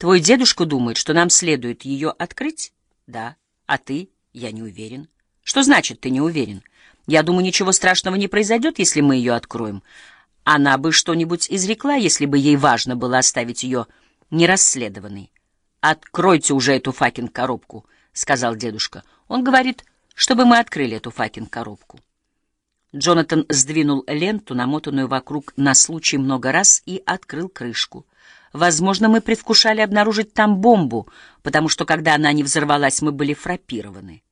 Твой дедушка думает, что нам следует ее открыть? Да. А ты? Я не уверен. Что значит, ты не уверен? Я думаю, ничего страшного не произойдет, если мы ее откроем. Она бы что-нибудь изрекла, если бы ей важно было оставить ее нерасследованной. «Откройте уже эту факин-коробку», — сказал дедушка. «Он говорит, чтобы мы открыли эту факин-коробку». Джонатан сдвинул ленту, намотанную вокруг на случай много раз, и открыл крышку. Возможно, мы предвкушали обнаружить там бомбу, потому что, когда она не взорвалась, мы были фрапированы.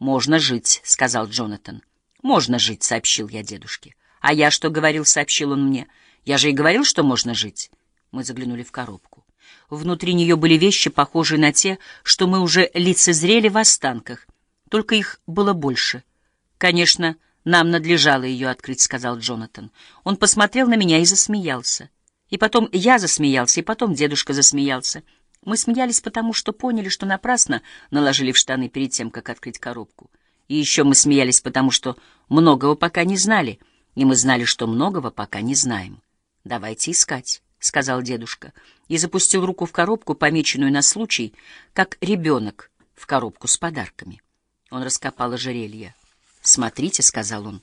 «Можно жить», — сказал Джонатан. «Можно жить», — сообщил я дедушке. «А я что говорил?» — сообщил он мне. «Я же и говорил, что можно жить». Мы заглянули в коробку. Внутри нее были вещи, похожие на те, что мы уже лицезрели в останках, только их было больше. Конечно, нам надлежало ее открыть, — сказал Джонатан. Он посмотрел на меня и засмеялся. И потом я засмеялся, и потом дедушка засмеялся. Мы смеялись потому, что поняли, что напрасно наложили в штаны перед тем, как открыть коробку. И еще мы смеялись потому, что многого пока не знали, и мы знали, что многого пока не знаем. «Давайте искать», — сказал дедушка, и запустил руку в коробку, помеченную на случай, как ребенок в коробку с подарками. Он раскопал ожерелье. «Смотрите», — сказал он.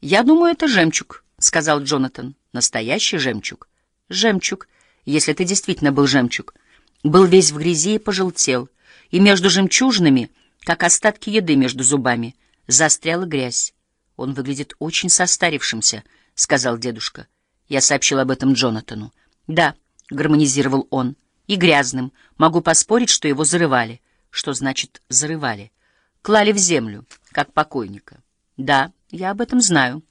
«Я думаю, это жемчуг», — сказал Джонатан. «Настоящий жемчуг». «Жемчуг, если ты действительно был жемчуг». Был весь в грязи и пожелтел, и между жемчужинами, как остатки еды между зубами, застряла грязь. «Он выглядит очень состарившимся», — сказал дедушка. Я сообщил об этом Джонатану. «Да», — гармонизировал он, — «и грязным. Могу поспорить, что его зарывали». «Что значит «зарывали»?» «Клали в землю» как покойника. Да, я об этом знаю.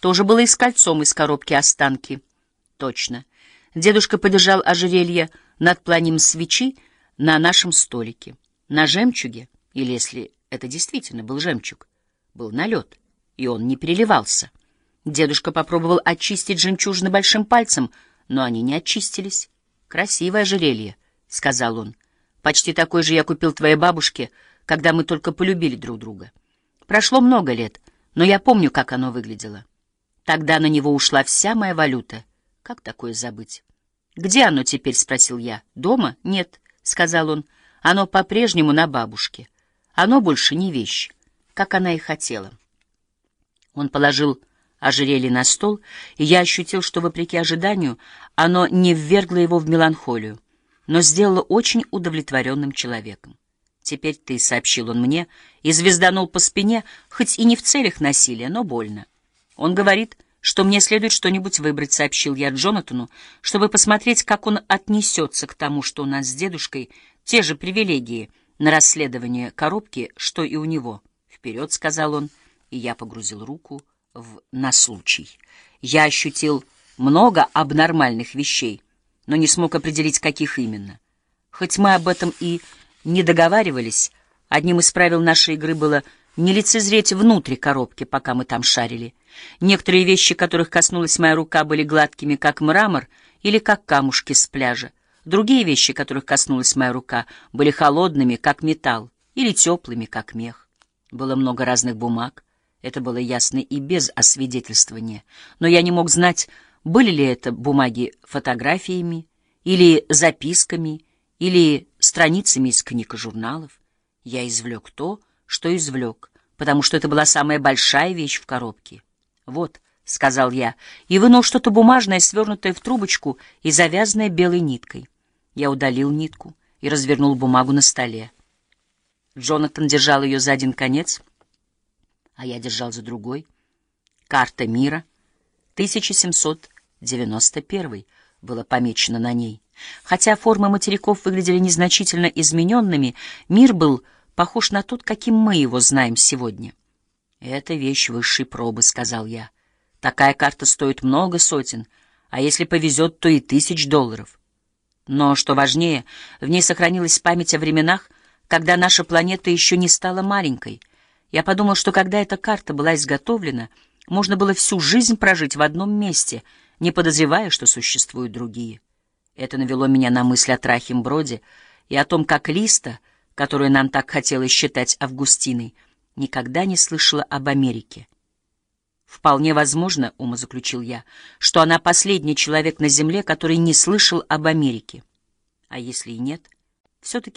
Тоже было и с кольцом из коробки останки. Точно. Дедушка подержал ожерелье над пламенем свечи на нашем столике. На жемчуге, или если это действительно был жемчуг, был налет, и он не переливался. Дедушка попробовал очистить жемчужины большим пальцем, но они не очистились. «Красивое ожерелье», — сказал он. «Почти такое же я купил твоей бабушке, когда мы только полюбили друг друга». Прошло много лет, но я помню, как оно выглядело. Тогда на него ушла вся моя валюта. Как такое забыть? «Где оно теперь?» — спросил я. «Дома? Нет», — сказал он. «Оно по-прежнему на бабушке. Оно больше не вещь, как она и хотела». Он положил ожерелье на стол, и я ощутил, что, вопреки ожиданию, оно не ввергло его в меланхолию, но сделало очень удовлетворенным человеком. «Теперь ты», — сообщил он мне, и звезданул по спине, хоть и не в целях насилия, но больно. Он говорит, что мне следует что-нибудь выбрать, — сообщил я Джонатану, чтобы посмотреть, как он отнесется к тому, что у нас с дедушкой те же привилегии на расследование коробки, что и у него. «Вперед», — сказал он, и я погрузил руку в «на случай». Я ощутил много абнормальных вещей, но не смог определить, каких именно. Хоть мы об этом и не договаривались. Одним из правил нашей игры было не лицезреть внутрь коробки, пока мы там шарили. Некоторые вещи, которых коснулась моя рука, были гладкими, как мрамор, или как камушки с пляжа. Другие вещи, которых коснулась моя рука, были холодными, как металл, или теплыми, как мех. Было много разных бумаг. Это было ясно и без освидетельствования. Но я не мог знать, были ли это бумаги фотографиями, или записками, или страницами из книг и журналов. Я извлек то, что извлек, потому что это была самая большая вещь в коробке. «Вот», — сказал я, и вынул что-то бумажное, свернутое в трубочку и завязанное белой ниткой. Я удалил нитку и развернул бумагу на столе. Джонатан держал ее за один конец, а я держал за другой. Карта мира, 1791 было помечено на ней. Хотя формы материков выглядели незначительно измененными, мир был похож на тот, каким мы его знаем сегодня. «Это вещь высшей пробы», — сказал я. «Такая карта стоит много сотен, а если повезет, то и тысяч долларов. Но, что важнее, в ней сохранилась память о временах, когда наша планета еще не стала маленькой. Я подумал, что когда эта карта была изготовлена, можно было всю жизнь прожить в одном месте, не подозревая, что существуют другие». Это навело меня на мысль о Трахимброде и о том, как Листа, которую нам так хотелось считать Августиной, никогда не слышала об Америке. «Вполне возможно, — умозаключил я, — что она последний человек на Земле, который не слышал об Америке. А если и нет, все-таки